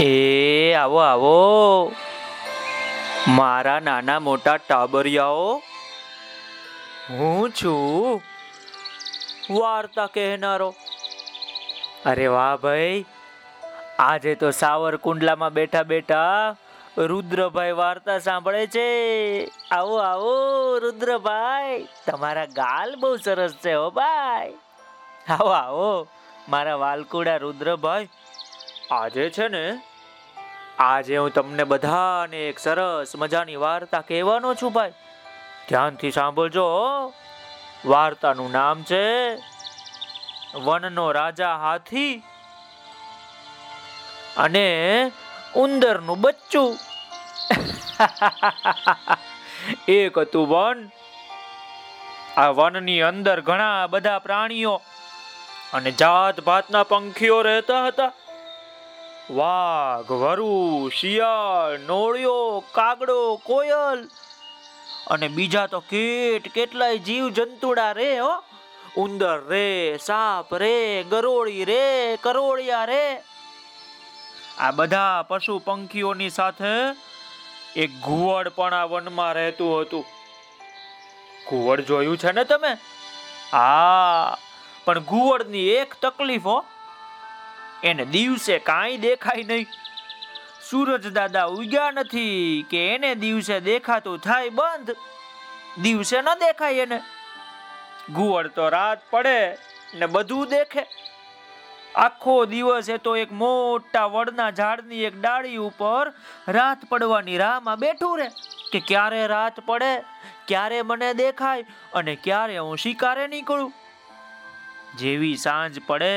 એ, આવો આવો. મારા નાના મોટા ટાબરિયાઓ, હું છું. વાર્તા કહેનારો. અરે વાહ ભાઈ, આજે તો સાવરકુંડલામાં બેઠા બેઠા રુદ્રભાઈ વાર્તા સાંભળે છે. આવો આવો, રુદ્રભાઈ, તમારા ગાલ બહુ સરસ છે હો ભાઈ. આવો આવો, મારા વાલકુડા રુદ્રભાઈ, આજે છે ને આજે હું તમને બધાને એક સરસ મજાની વાર્તા કહેવાનો છું ભાઈ. ધ્યાનથી સાંભળજો વાર્તાનું નામ છે વનનો રાજા હાથી અને ઉંદરનું બચ્ચું. એક હતું વન. આ વનની અંદર ઘણા બધા પ્રાણીઓ અને જાત ભાતના પંખીઓ રહેતા હતા. વાઘ, વરુ, શિયાળ, નોળિયો, કાગડો, કોયલ અને બીજા તો કેટ કેટલાય જીવ જંતુડા રે, હો. ઉંદર રે, સાપ રે, ગરોળી રે, કરોળિયા રે. આ બધા પશુ પંખીઓની સાથે એક ઘુવડ પણ આ વનમાં રહેતું હતું. ઘુવડ જોયું છે ને તમે? હા પણ ઘુવડની એક તકલીફ, હો. એને દિવસે કાંઈ દેખાય નહીં. સૂરજ દાદા ઉગ્યા નથી કે એને દિવસે દેખાતું થાય બંધ. દિવસે ન દેખાય એને. ઘુવડ તો રાત પડે ને બધું દેખે. આખો દિવસ એ તો એક મોટા વડના ઝાડની એક ડાળી ઉપર રાત પડવાની રાહમાં બેઠું રે કે ક્યારે રાત પડે, ક્યારે મને દેખાય અને ક્યારે હું શિકારે નીકળું. જેવી સાંજ પડે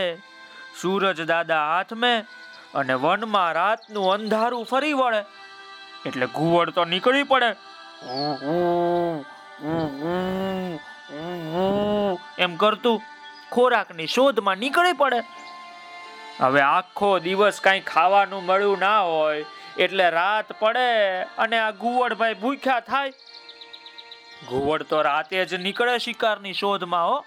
સૂરજ દાદા હાથમાં અને વનમાં રાતનું અંધારું ફરી વળે. એટલે ઘુવડ તો નીકળી પડે. એમ કરતું ખોરાકની શોધમાં નીકળી પડે. હવે આખો દિવસ કાંઈ ખાવાનું મળ્યું ના હોય, એટલે રાત પડે અને આ ગુવડભાઈ ભૂખ્યા થાય. ઘુવડ તો રાતે જ નીકળે શિકારની શોધમાં હો.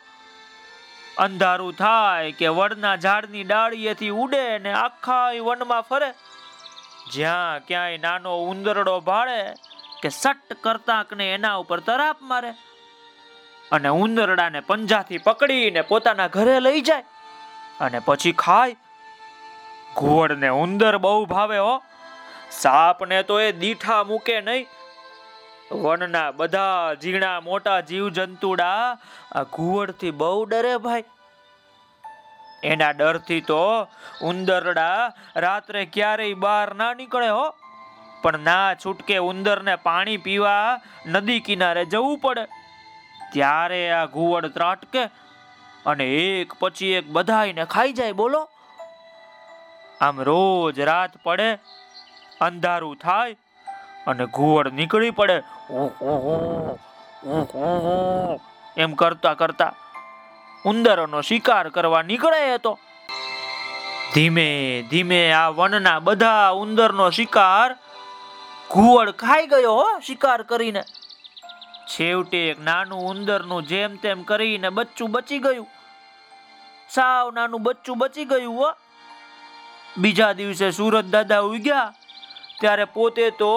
અંધારું થાય કે વડના ઝાડની ડાળીએથી ઉડે ને આખા વનમાં ફરે. જ્યાં ક્યાંય નાનો ઉંદરડો ભાળે કે સટ કરતાકને એના ઉપર તરાપ મારે. અને ઉંદરડાને પંજાથી પકડીને પોતાના ઘરે લઈ જાય. અને પછી ખાય. ઘોડને ઉંદર બહુ ભાવે હો. સાપને તો એ દીઠા મૂકે નહીં. વનના બધા ઝીણા મોટા જીવ જંતુડા આ ઘુવડથી બહુ ડરે ભાઈ. એના ડરથી તો ઉંદરડા રાત્રે ક્યારેય બહાર ના નીકળે હો. પણ ના છૂટકે ઉંદરને પાણી પીવા નદી કિનારે જવું પડે. ત્યારે આ ઘુવડ ત્રાટકે અને એક પછી એક બધાયને ખાઈ જાય બોલો. આમ રોજ રાત પડે, અંધારું થાય અને ઘુવડ નીકળી પડે. એમ કરતા કરતા ઉંદરોનો શિકાર કરવા નીકળે હતો ધીમે ધીમે આ વનના બધા ઉંદરનો શિકાર ઘુવડ ખાઈ ગયો હો, શિકાર કરીને. છેવટે એક નાનું ઉંદરનું જેમ તેમ કરીને બચ્ચું બચી ગયું. સાવ નાનું બચ્ચું બચી ગયું હો. બીજા દિવસે સુરત દાદા ઉગ્યા. ત્યારે પોતે તો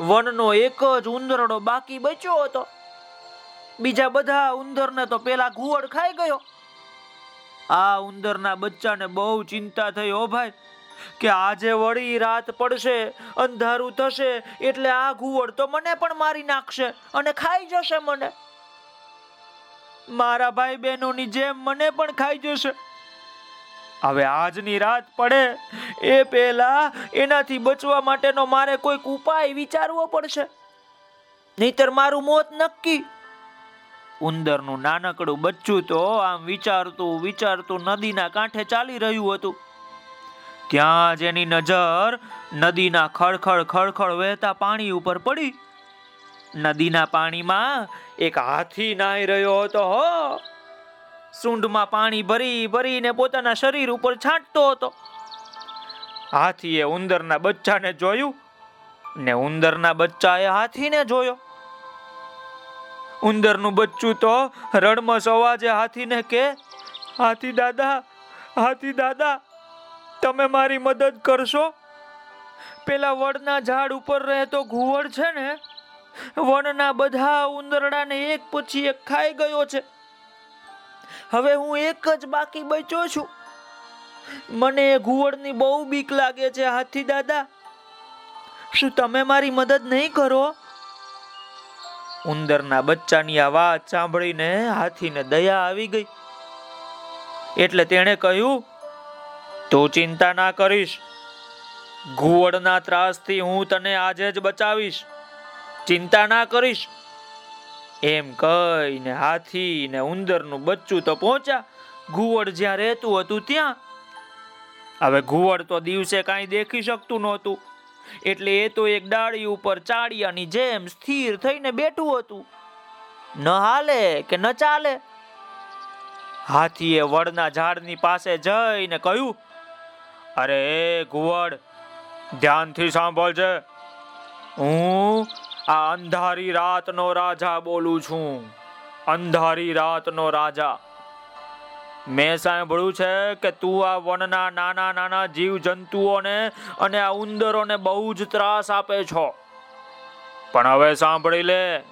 વનનો એક જ ઉંદરડો બાકી બચ્યો હતો. બીજા બધા ઉંદરને તો પેલા ઘુવડ ખાઈ ગયો. આ ઉંદરના બચ્ચાને બહુ ચિંતા થઈ હો ભાઈ, કે આજે વળી રાત પડશે, અંધારું થશે, એટલે આ ઘુવડ તો મને પણ મારી નાખશે અને ખાઈ જશે મને. મારા ભાઈ બહેનોની જેમ મને પણ ખાઈ જશે. હવે આજની રાત પડે. એ પહેલા એનાથી બચવા માટેનો મારે કોઈક ઉપાય વિચારવો પડશે. નહીતર મારું મોત નક્કી. ઉંદરનું નાનકડું બચ્ચું તો આમ વિચારતું વિચારતું નદીના કાંઠે ચાલી રહ્યું હતું. ત્યાં જ એની નજર નદીના ખળખળ ખળખળ વહેતા પાણી ઉપર પડી. નદીના પાણીમાં એક હાથી નાહી રહ્યો હતો, હો! સૂંઢમાં પાણી ભરી ભરીને પોતાના શરીર ઉપર છાંટતો હતો. હાથીએ ઉંદરના બચ્ચાને જોયું ને ઉંદરના બચ્ચાએ હાથીને જોયો. ઉંદરનું બચ્ચું તો રણમસ અવાજે હાથીને કે, હાથી દાદા હાથી દાદા, તમે મારી મદદ કરશો? પેલા વડના ઝાડ ઉપર રહેતો ઘુવડ છે ને, વનના બધા ઉંદરડાને એક પછી એક ખાઈ ગયો છે. હવે હું એક જ બાકી બચ્યો છું. મને ઘુવડની બહુ બીક લાગે છે, હાથી દાદા. શું તમે મારી મદદ નહીં કરો? ઉંદરના બચ્ચાની આ વાત સાંભળીને હાથીને દયા આવી ગઈ. એટલે તેણે કહ્યું, તું ચિંતા ના કરીશ. ઘુવડના ત્રાસથી હું તને આજે જ બચાવીશ. ચિંતા ના કરીશ. એમ કહીને હાથી ને ઉંદરનું બચ્ચું તો પહોંચ્યા. ઘુવડ જ્યાં રહેતું હતું ત્યાં. હવે ઘુવડ તો દિવસે કાંઈ દેખી શકતું નહોતું. એટલે એ તો એક ડાળી ઉપર ચાળિયાની જેમ સ્થિર થઈને બેઠું હતું. ન હાલે કે ન ચાલે? હાથીએ વડના ઝાડની પાસે જઈને કહ્યું, અરે ઘુવડ, ધ્યાનથી સાંભળજે. હું આ અંધારી રાતનો રાજા બોલું છું. અંધારી રાતનો રાજા. મેં સાંભળ્યું છે કે તું આ વનના નાના નાના જીવ જંતુઓને અને આ ઉંદરોને બહુ જ ત્રાસ આપે છો. પણ હવે સાંભળી લે.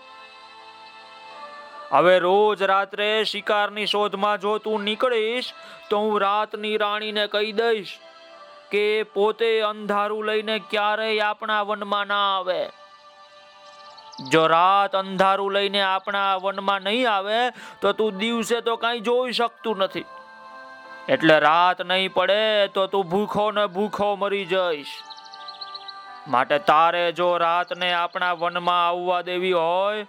હવે રોજ રાત્રે શિકારની શોધમાં જો તું નીકળીશ, તો હું રાતની રાણીને કહી દઈશ કે પોતે અંધારું લઈને ક્યારેય આપણા વનમાં ના આવે. જો રાત અંધારું લઈને આપણા વનમાં નહીં આવે, તો તું દિવસે તો કઈ જોઈ શકતું નથી. એટલે રાત નહીં પડે તો તું ભૂખો ને ભૂખો મરી જઈશ. માટે તારે જો રાતને આપણા વનમાં આવવા દેવી હોય,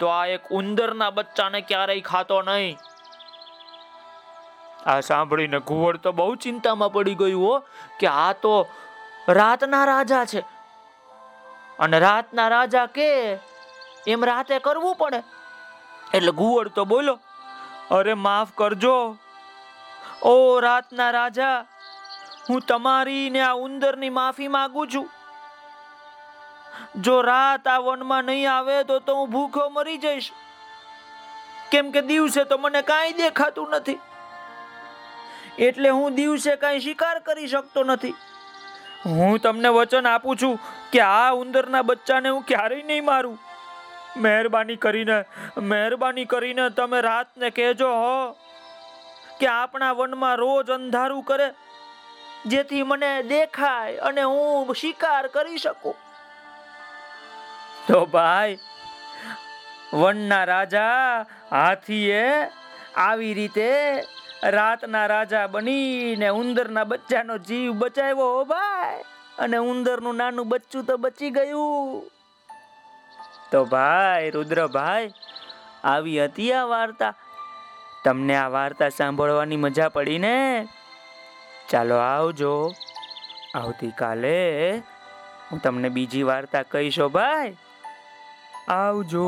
તો આ એક ઉંદરના બચ્ચાને ક્યારેય ખાતો નહીં. આ સાંભળીને ઘુવડ તો બહુ ચિંતામાં પડી ગયું હો, કે આ તો રાતના રાજા છે. અને રાતના રાજા કે, એમ રાતે કરવું પડે. એટલે ઘુવડ તો બોલો અરે માફ કરજો. ઓ રાતના રાજા, હું તમારી ને આ ઉંદરની માફી માંગુ છું. જો રાત આ વનમાં નહીં આવે તો તો હું ભૂખો મરી જઈશ. કેમ કે દિવસે તો મને કાંઈ દેખાતું નથી. એટલે હું દિવસે કાંઈ શિકાર કરી શકતો નથી. હું તમને વચન આપું છું કે આ ઉંદરના બચ્ચાને હું ક્યારેય નહીં મારું. મહેરબાની કરીને મહેરબાની કરીને તમે રાતને કહેજો, હો, કે આપણા વનમાં રોજ અંધારું કરે, જેથી મને દેખાય અને હું શિકાર કરી શકું. તો ભાઈ, વનના રાજા હાથીએ આવી રીતે રાતના રાજા બનીને ઉંદરના બચ્ચાનો જીવ બચાવ્યો હો ભાઈ. અને ઉંદરનું નાનું બચ્ચું તો બચી ગયું. તો ભાઈ, રુદ્રભાઈ, આવી હતી આ વાર્તા? તમને આ વાર્તા સાંભળવાની મજા પડી ને? ચાલો આવજો. આવતીકાલે હું તમને બીજી વાર્તા કહીશો ભાઈ. આવજો.